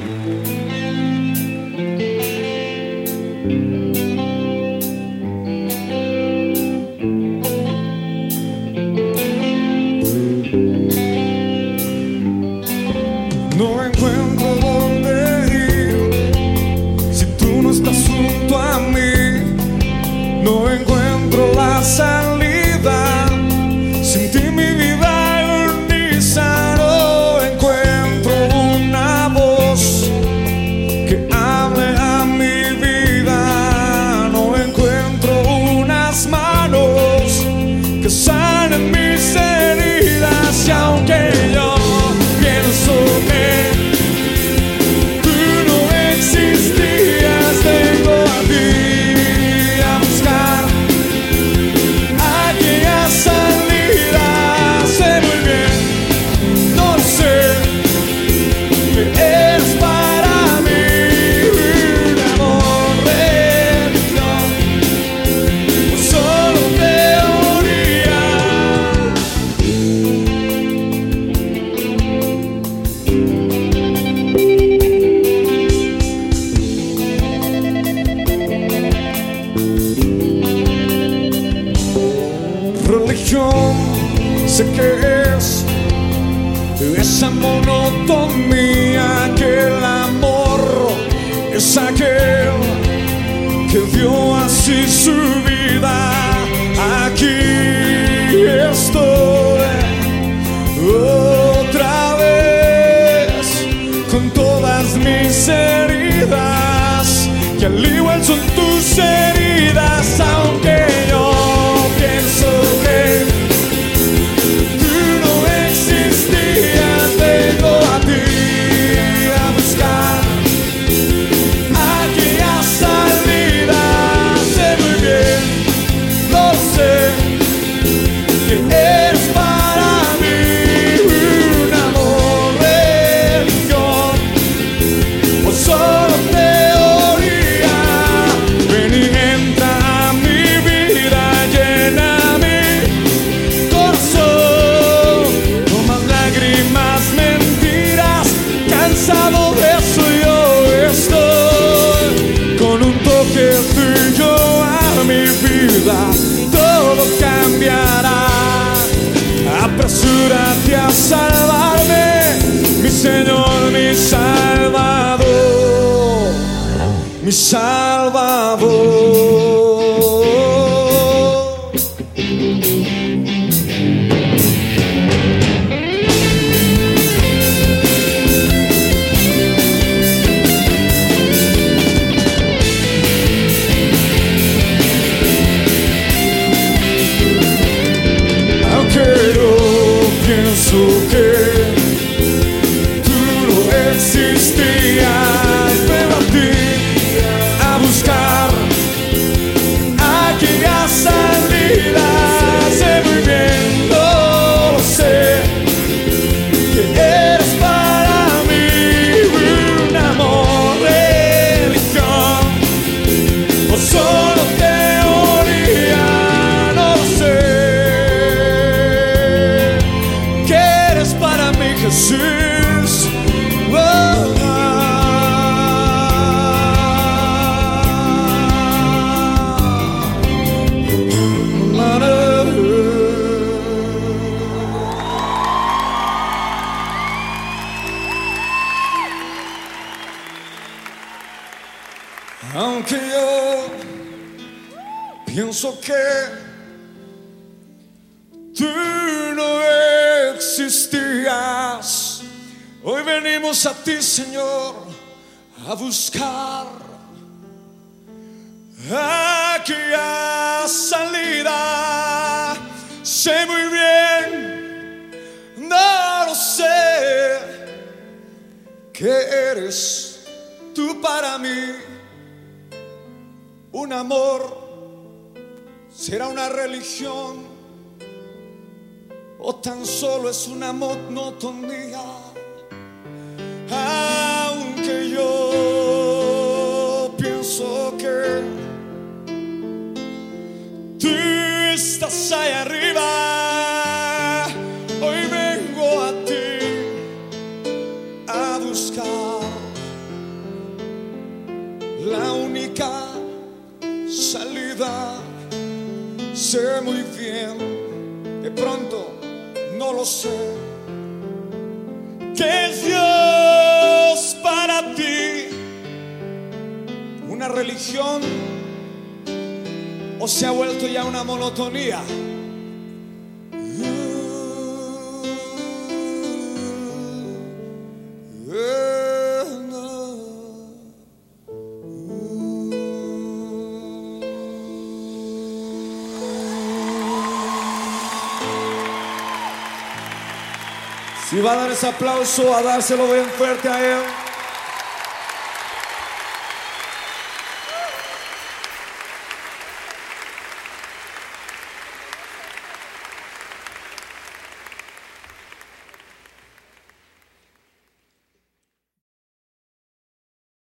Música ese que es esa monotonía. mi vida todo cambiará. Apresúrate a salvarme, mi Señor, mi Salvador, mi Salvador. isso esqueces. Oh, Aunque yo pienso que tú existías. Hoy venimos a ti, Señor, a buscar aquella salida. Sé muy bien, no lo sé, que eres tú para mí. Un amor será una religión o tan solo es una monotonía, aunque yo pienso que tú estás ahí arriba, hoy vengo a ti a buscar la única salida. Sé muy bien que pronto no lo sé. ¿Qué es Dios para ti? ¿Una religión? ¿O se ha vuelto ya una monotonía? Si va a dar ese aplauso, a dárselo bien fuerte a él.